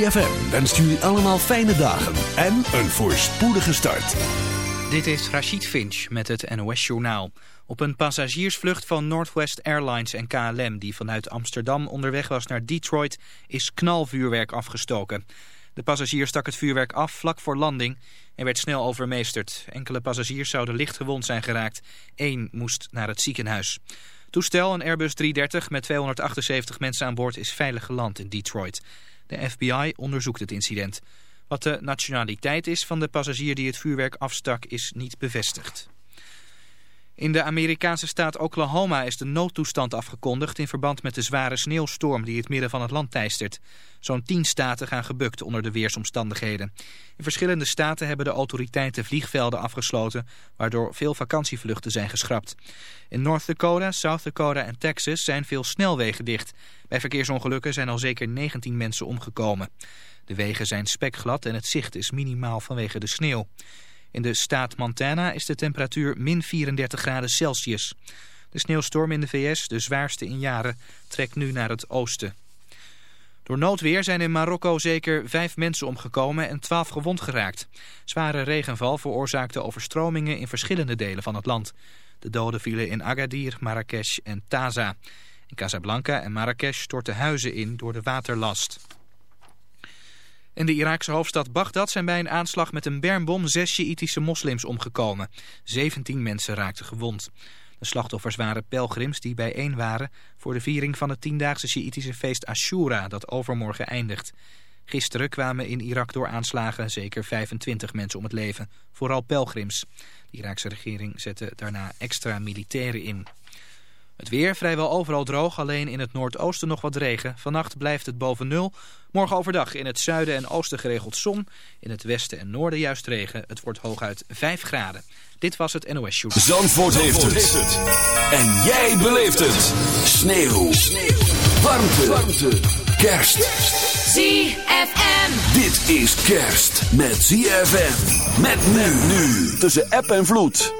ZFM wenst jullie allemaal fijne dagen en een voorspoedige start. Dit is Rachid Finch met het NOS Journaal. Op een passagiersvlucht van Northwest Airlines en KLM... die vanuit Amsterdam onderweg was naar Detroit... is knalvuurwerk afgestoken. De passagier stak het vuurwerk af vlak voor landing... en werd snel overmeesterd. Enkele passagiers zouden licht gewond zijn geraakt. Eén moest naar het ziekenhuis. Toestel, een Airbus 330 met 278 mensen aan boord... is veilig geland in Detroit. De FBI onderzoekt het incident. Wat de nationaliteit is van de passagier die het vuurwerk afstak is niet bevestigd. In de Amerikaanse staat Oklahoma is de noodtoestand afgekondigd in verband met de zware sneeuwstorm die het midden van het land teistert. Zo'n tien staten gaan gebukt onder de weersomstandigheden. In verschillende staten hebben de autoriteiten vliegvelden afgesloten, waardoor veel vakantievluchten zijn geschrapt. In North Dakota, South Dakota en Texas zijn veel snelwegen dicht. Bij verkeersongelukken zijn al zeker 19 mensen omgekomen. De wegen zijn spekglad en het zicht is minimaal vanwege de sneeuw. In de staat Montana is de temperatuur min 34 graden Celsius. De sneeuwstorm in de VS, de zwaarste in jaren, trekt nu naar het oosten. Door noodweer zijn in Marokko zeker vijf mensen omgekomen en twaalf gewond geraakt. Zware regenval veroorzaakte overstromingen in verschillende delen van het land. De doden vielen in Agadir, Marrakesh en Taza. In Casablanca en Marrakesh stortten huizen in door de waterlast. In de Iraakse hoofdstad Bagdad zijn bij een aanslag met een bermbom zes Sjiïtische moslims omgekomen. 17 mensen raakten gewond. De slachtoffers waren pelgrims die bijeen waren voor de viering van het tiendaagse Sjiïtische feest Ashura dat overmorgen eindigt. Gisteren kwamen in Irak door aanslagen zeker 25 mensen om het leven, vooral pelgrims. De Iraakse regering zette daarna extra militairen in. Het weer vrijwel overal droog, alleen in het noordoosten nog wat regen. Vannacht blijft het boven nul. Morgen overdag in het zuiden en oosten geregeld zon. In het westen en noorden juist regen. Het wordt hooguit 5 graden. Dit was het NOS Show. Zandvoort, heeft, het. En jij beleeft het. Sneeuw. Sneeuw. Warmte. Warmte. Kerst. ZFM. Dit is kerst met ZFM. Met nu nu. Tussen app en vloed.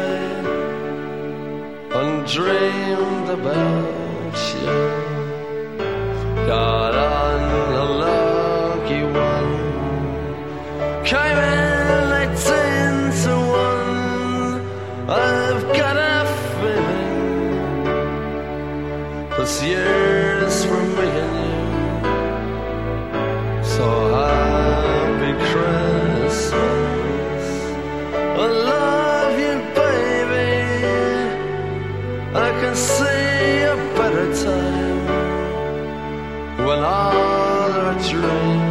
dreamed about you. Got on when all our dreams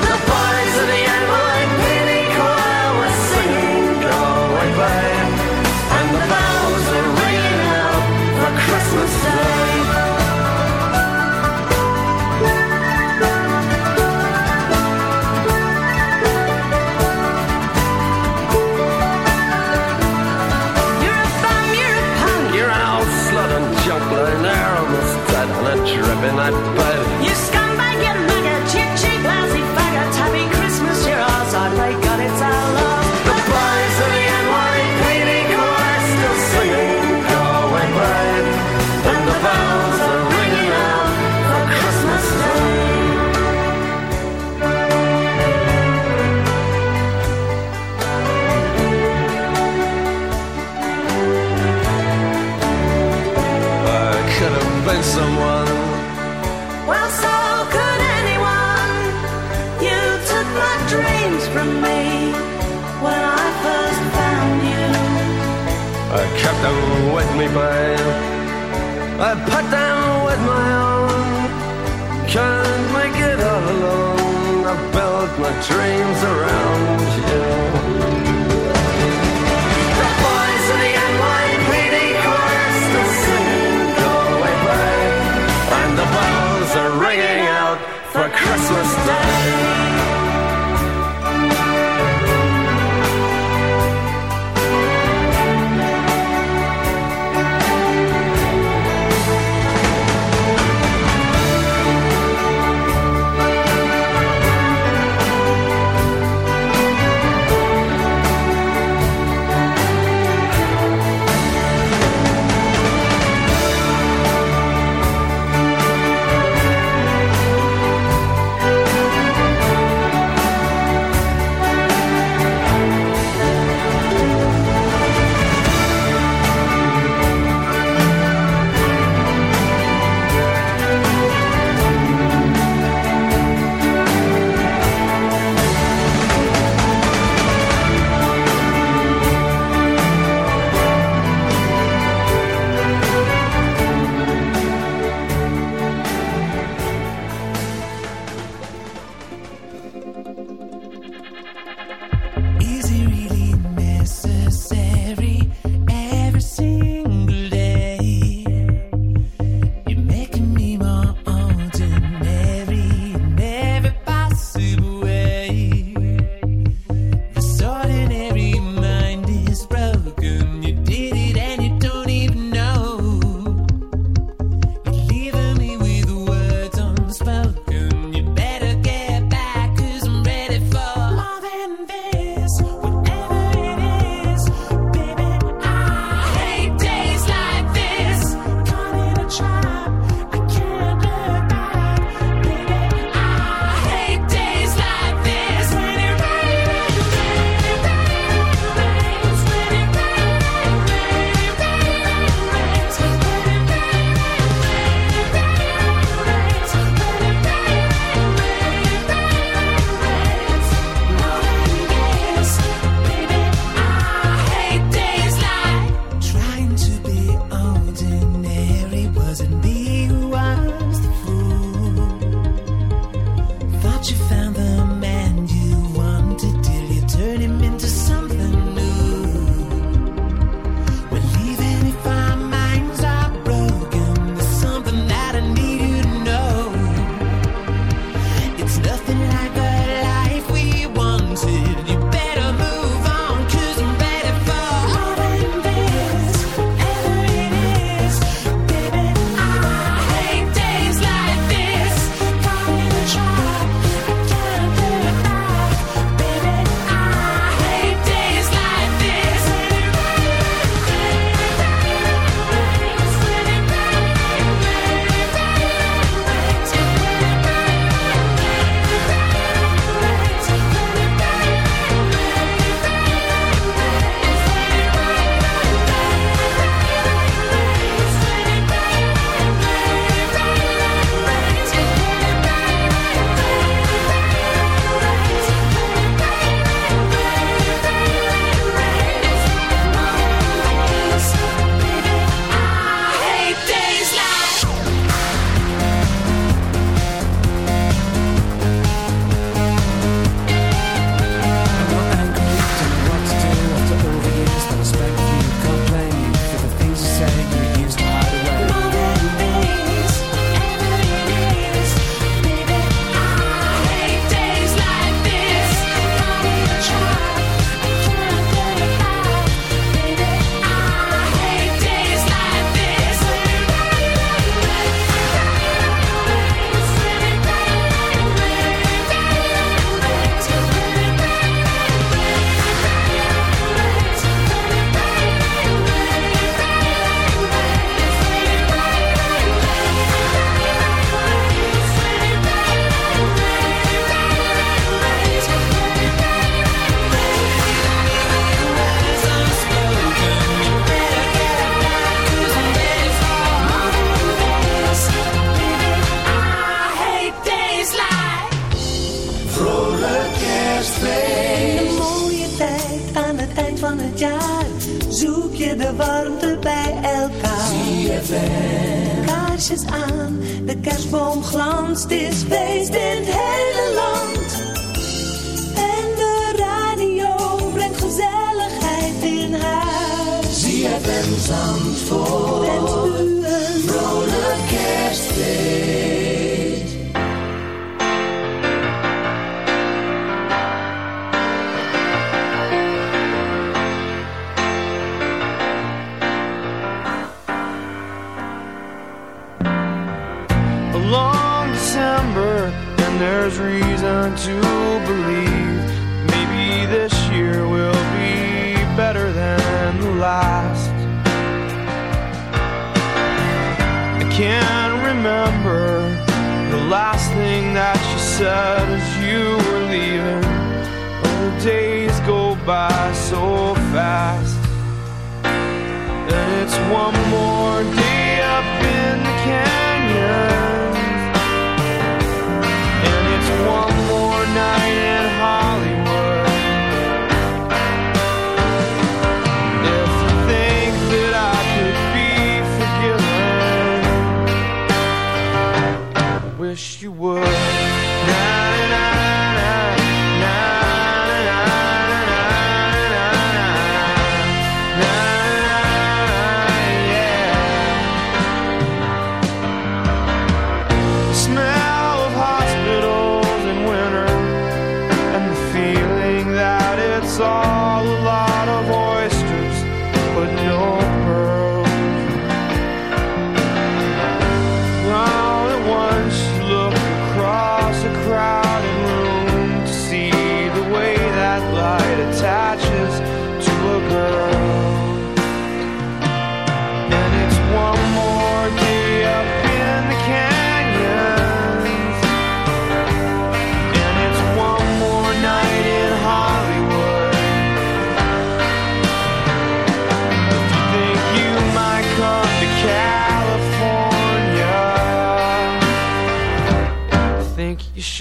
can't make it all alone. I built my dreams around. last. I can't remember the last thing that you said as you were leaving. But the days go by so fast, and it's one more day up in the camp. you would.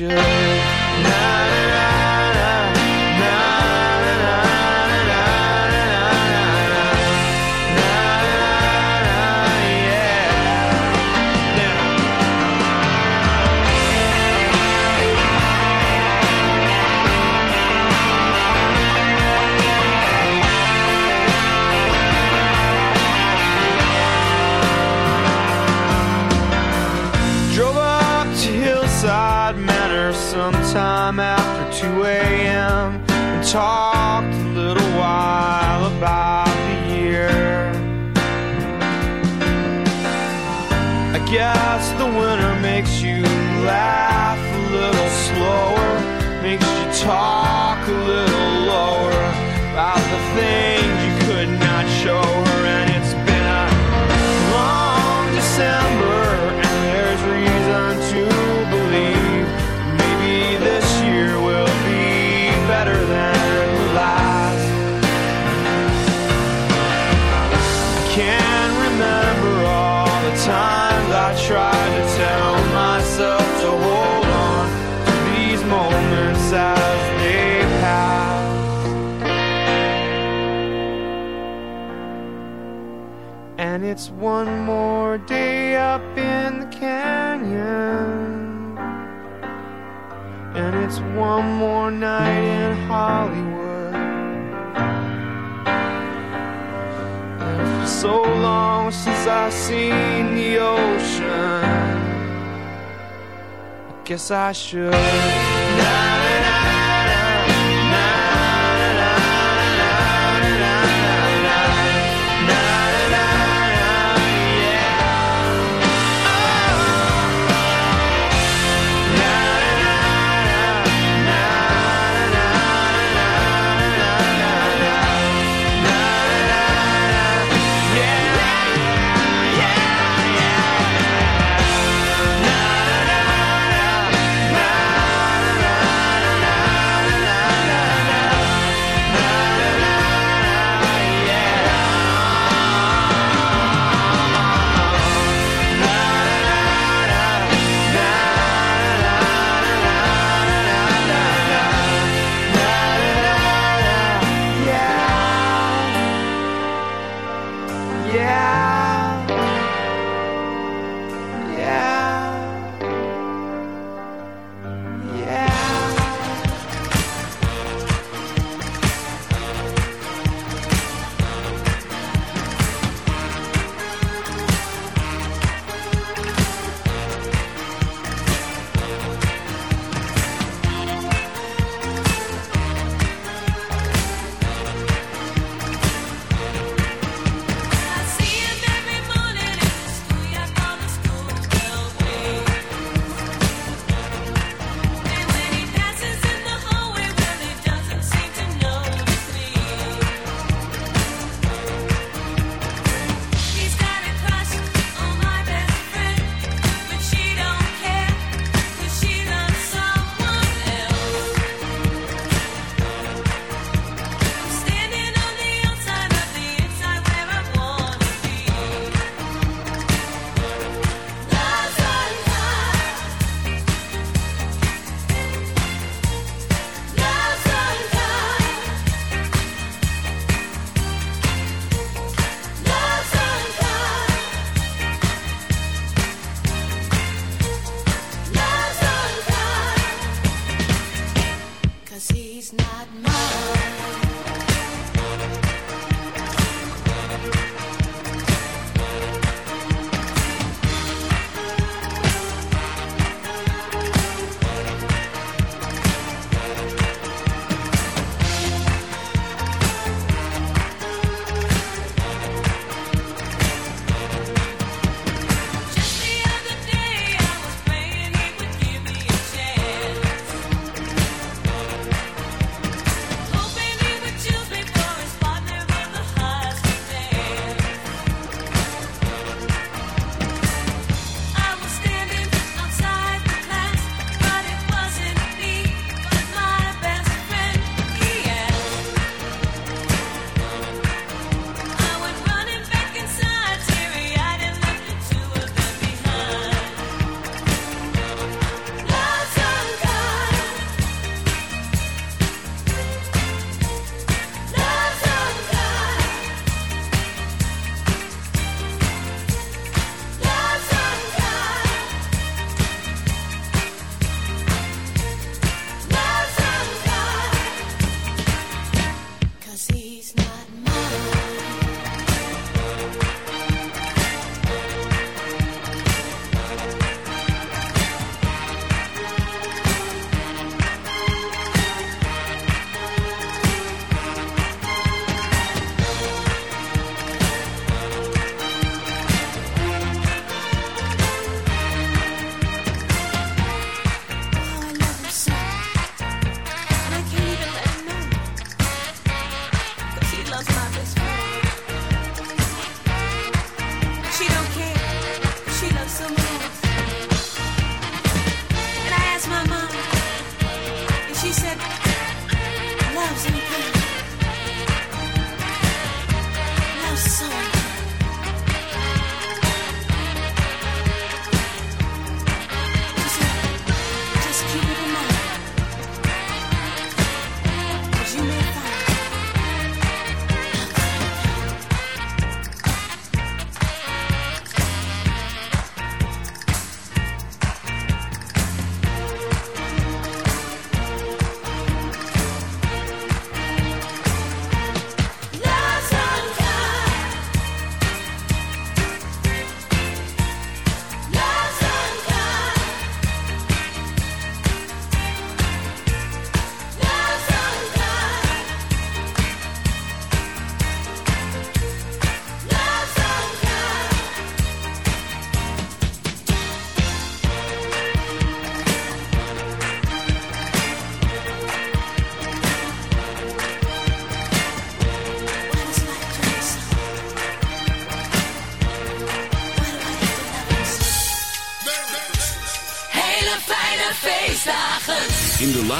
should. guitar night in Hollywood. And for so long since I've seen the ocean, I guess I should. Now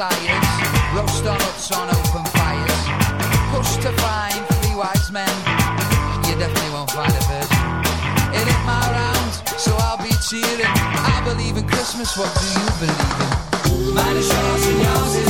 Messiahs. Roast on huts on open fires. Push to find three wise men. You definitely won't find a virgin. It ain't my round, so I'll be cheering. I believe in Christmas, what do you believe in? Mine is yours and yours is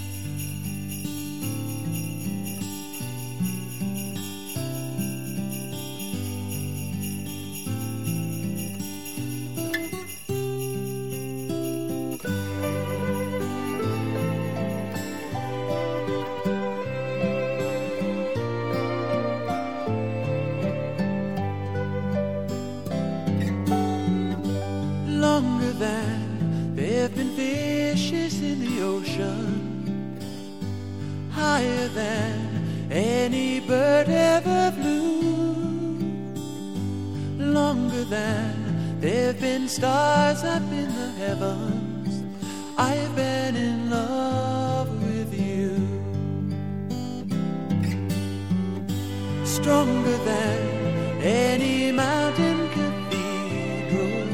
stars up in the heavens. I've been in love with you. Stronger than any mountain cathedral,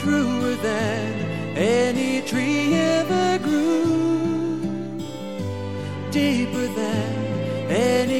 truer than any tree ever grew, deeper than any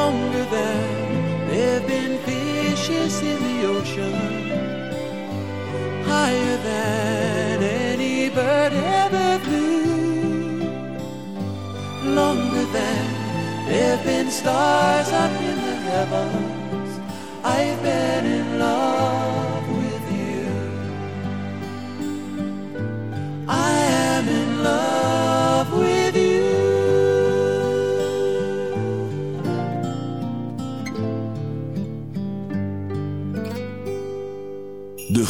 longer than there've been fishes in the ocean, higher than any bird ever flew, longer than there've been stars up in the heavens. I've been in love.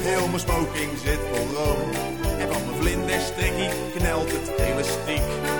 heel mijn smoking zit vol rook. En van mijn vlinderstrikkie knelt het elastiek.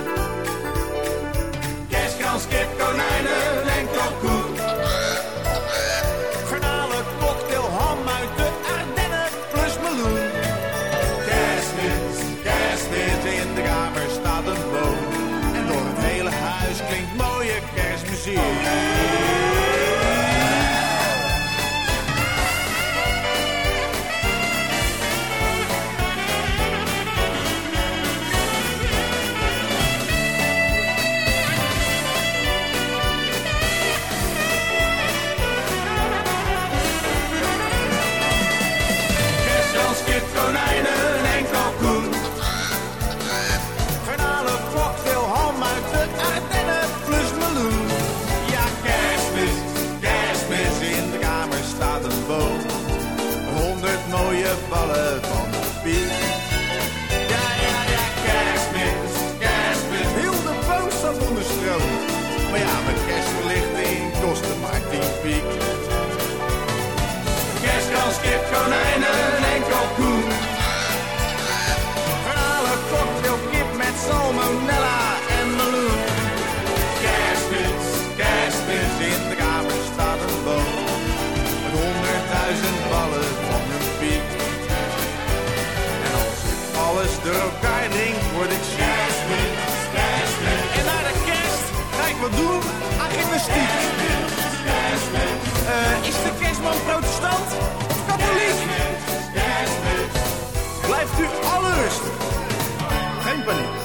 Ja, ja, ja, kerstmis, kerstmis. Heel de poos zat onder stroom. Maar ja, mijn kerstverlichting kostte maar 10 piek. Kerstkans, kip, konijnen, enkel koen. Verhalen, cocktail, kip met salmonella. Doen? aan gymnastiek. Eh, is de kerstman protestant of katholiek? Blijft u alle. Geen paniek.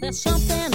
There's something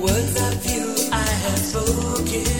words of you I have spoken.